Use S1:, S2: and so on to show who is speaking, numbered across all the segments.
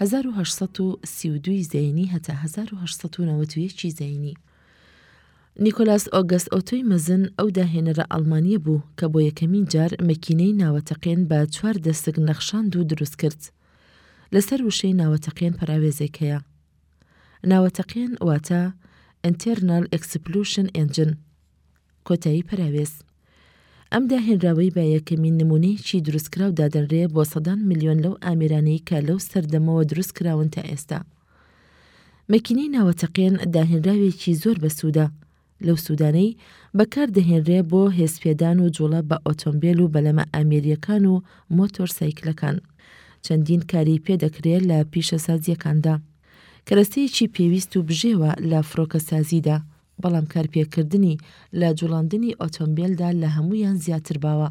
S1: هەزار و هەشت سەد و سی و دوو زەینی هەتا هەزار و هەشت سەد و نەوەد و یەک زەینی نیکۆلاس ئۆگەست ئۆتۆی مەزن ئەو داهێنەرە ئەڵمانییە بوو کە بۆ یەکەمین جار مەکینەی ناوەتەقێن بە چوار دەسک نەخشاند و دروست کرد لەسەر وشەی ناوەتەقێن پەراوێزێک هەیە ناوەتەقێن واتە Internal Explosion Engine کۆتایی پەراوێز. ئەم داهێنراوەی بە یەکەمین نموونەیەکی دروستکراو دادەنرێ بۆ سەدان ملیۆن لەو ئامێرانەی کە لەو سەردەمەوە دروستکراون تا ئێستا. مەکینەی ناوەتەقێن داهێنراوێکی زۆر بەسوودە، لەو سوودانەی بەکاردەهێنرێ بۆ هێزپێدان و جوڵە بە ئۆتۆمبێل و بەلەمە ئامێرییەکان و مۆتۆر سایکلەکان. چەندین کاری پێدەکرێ لە پیشەسازییەکاندا. کەرەستەیەکی پێویست و بژێوە لە فڕۆکەسازیدا، بەڵام کارپێکردنی لە جوڵاندنی ئۆتۆمبێلدا لە هەموویان زیاتر باوە.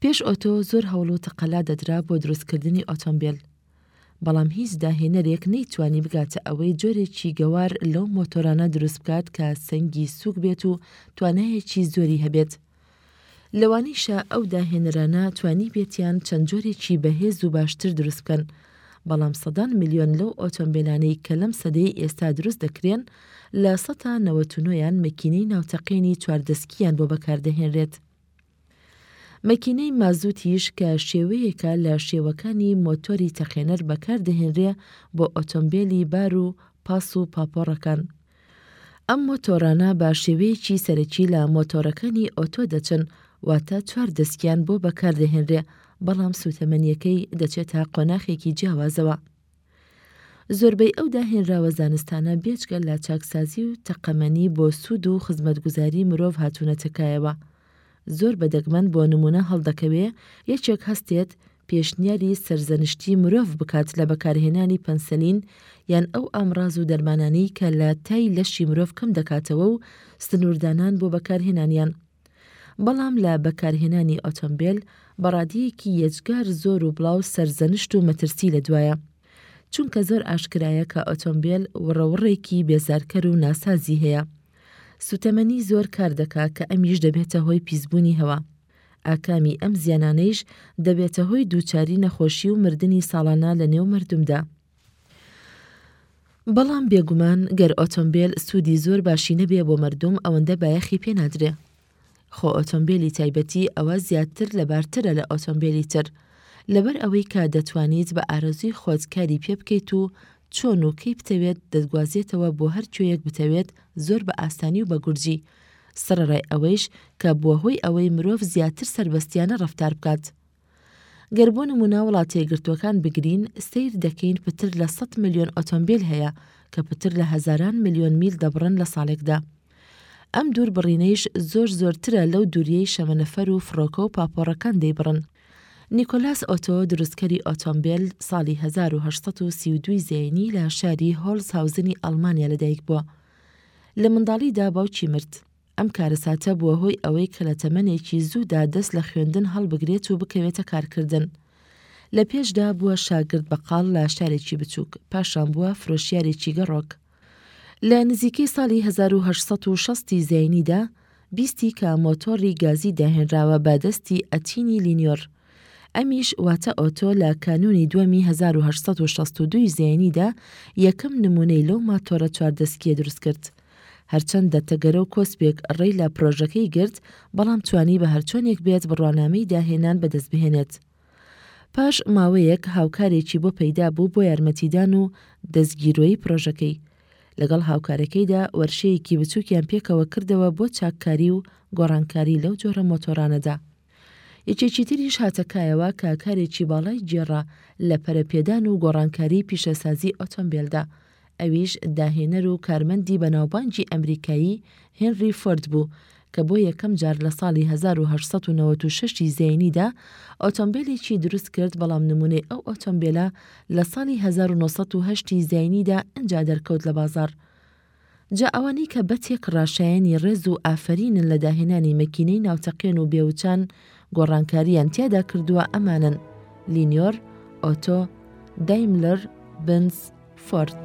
S1: پێش ئۆتۆ زۆر هەوڵ و تەقەلا دەدرا بۆ دروستکردنی ئۆتۆمبێل، بەڵام هیچ داهێنەرێک نەیتوانی بگاتە ئەوەی جۆرێکی گەوار لەو مۆتۆرانە دروستبکات کە سەنگی سووک بێت و توانایەکی زۆری هەبێت، لەوانەیشە ئەو داهێنەرانە توانیبێتیان چەند جۆرێکی بەهێز و باشتر دروست بکەن، بەڵام سەدان ملیۆن لەو ئۆتۆمبێلانەی کە لەم سەدەی ئێستا دروست دەکرێن، لە سەتا نەوەت و نۆیان مەکینەی ناوتەقێنی چوار دەسکییان بۆ بەکاردەهێنرێت. مەکینەی مازوتیش کە شێوەیەکە لە شێوەکانی مۆتۆری تەقێنەر بەکاردەهێنرێ بۆ ئۆتۆمبێلی بار و پاس و پاپۆڕەکان. ئەم مۆتۆرانە بە شێوەیەکی سەرەکی لە مۆتۆرەکانی ئۆتۆ دەچن واتە چوار دەستکیان بۆ بەکاردەهێنرێ بەڵام سووتەمەنیەکەی دەچێتە قۆناخێکی جیاوازەوە. زۆربەی ئەو داهێنراوە زانستانە بێجگە لە چاکسازی و تەقەمەنی بۆ سوود و خزمەتگوزاری مرۆڤ هاتوونە تکایەوە. زۆر بەدەگمەن بۆ نمونە هەڵدەکەوێ یەکێک هەستێت پێشنیاری سەرزەنشتی مرۆڤ بکات لە بەکارهێنانی پەنسەلین یان ئەو ئامڕاز و دەرمانانەی کە لە تای لەشی مرۆڤ کەم دەکاتەوە و سنووردانان بۆ بەکارهێنانیان. بەڵام لە بەکارهێنانی ئۆتۆمبێل بە ڕادەیەکی یەجگار زۆر و بڵاو سەرزەنشت و مەترسی لە دوایە. چونکە زۆر ئاشکرایە کە ئۆتۆمبێل وڕوڕێکی بێزارکەر و ناسازی هەیە. سووتەمەنی زۆر کار دەکا کە ئەمیش دەبێتە هۆی پیسبوونی هەوا. ئاکامی ئەم زیانانەیش دەبێتە هۆی دووچاری نەخۆشی و مردنی ساڵانە لە نێو مردمدا. بەڵام بێگومان گەر ئۆتۆمبێل سوودی زۆر باشی نەبێ بۆ مردم ئەوەندە بایەخی پێ نادرێ. خۆ ئۆتۆمبێلی تایبەتی ئەوە زیادتر لەبارترە لە ئۆتۆمبێلی تر. لەبەر ئەوەی کە دەتوانیت بە ئارەزووی خۆت کاری پێ بکەیت و چۆن و کەی بتەوێت دەتگوازێتەوە بۆ هەر کوێیەک بتەوێت زۆر بە ئاسانی و بە گورجی سەرەڕای ئەوەیش کە بووە هۆی ئەوەی مرۆڤ زیاتر سەربەستیانە ڕەفتار بکات. گەر بۆ نموونە وڵاتەیەکگرتووەکان بگرین، سەیر دەکەین پتر لە سەد ملیۆن ئۆتۆمبیل هەیە کە پتر لە هەزاران ملیۆن میل دەبڕن لە ساڵێکدا. ئەم دوور بڕینەیش زۆر زۆرترە لەو دووریەی شەمەنەفەر و فڕۆکە و پاپۆڕەکان دەیبڕن. نیکۆلاس ئۆتۆ دروستکەری ئۆتۆمبیل ساڵی هەزار و هەشت سەد و سی و دوو زەینی لە شاری هۆلزهاوزنی ئەڵمانیا لەدایک بووە. لە منداڵیدا باوکی مرد. ئەم کارەساتە بووە هۆی ئەوەی کە لە تەمەنێکی زوودا دەست لە خوێندن هەڵبگرێت و بکەوێتە کارکردن. لە پێشدا بووە شاگرد بەقاڵ لە شارێکی بچووک، پاشان بووە فرۆشیارێکی گەڕۆک. لە نزیکەی ساڵی 1860 ی زاینیدا بیستی کە مۆتۆڕی گازی داهێنراوە بە دەستی ئەتینی لینیۆر، ئەمیش واتە ئۆتۆ لە کانوونی دووەمی هەزار و هەشت سەد و شەست و دوو ی زەینیدا یەکەم نموونەی لەو ماتۆڕە چوار دەسکییە دروست کرد. هەرچەندە تەگەرە و کۆسپێک ڕێی لە پرۆژەکەی گرت، بەڵام توانی بە هەرچۆنێک بێت بڕوانامەی داهێنان بەدەست بهێنێت. پاش ماوەیەک هاوکارێکی بۆ پەیدا بوو بۆ یارمەتیدان و دەستگیرۆیی پرۆژەکەی. لەگەڵ هاوکارەکەیدا وەرشەیەکی بچووکیان پێکەوە کردەوە بۆ چاککاری و گۆڕانکاری لەو جۆرە مۆتۆرانەدا. یەکێکی تریش هاتە کایەوە کە کارێکی باڵای گێڕا لە پەرەپێدان و گۆڕانکاری پیشەسازی ئۆتۆمبێلدا، ئەویش داهێنەر و کارمەندی بەناوبانگی ئەمریکایی هێنری فۆرد بوو کە بۆ یەکەم جار لە ساڵی هەزار و هەشت سەد و نەوەد و شەش ی زەینیدا ئۆتۆمبێلێکی دروست کرد بەڵام نموونەی ئەو ئۆتۆمبێلە لە ساڵی هەزار و نۆ سەد و هەشت ی زەینیدا ئنجا دەرکەوت لە بازاڕ جا ئەوانەی کە بە تێکڕا شایەنی ڕێز و ئافەرینن لە داهێنانی مەکینەی ناوتەقێن و بێوچان گۆڕانکارییان تیادا کردووە ئەمانەن، لینیۆر، ئۆتۆ، دایملەر، بنز، فۆرد.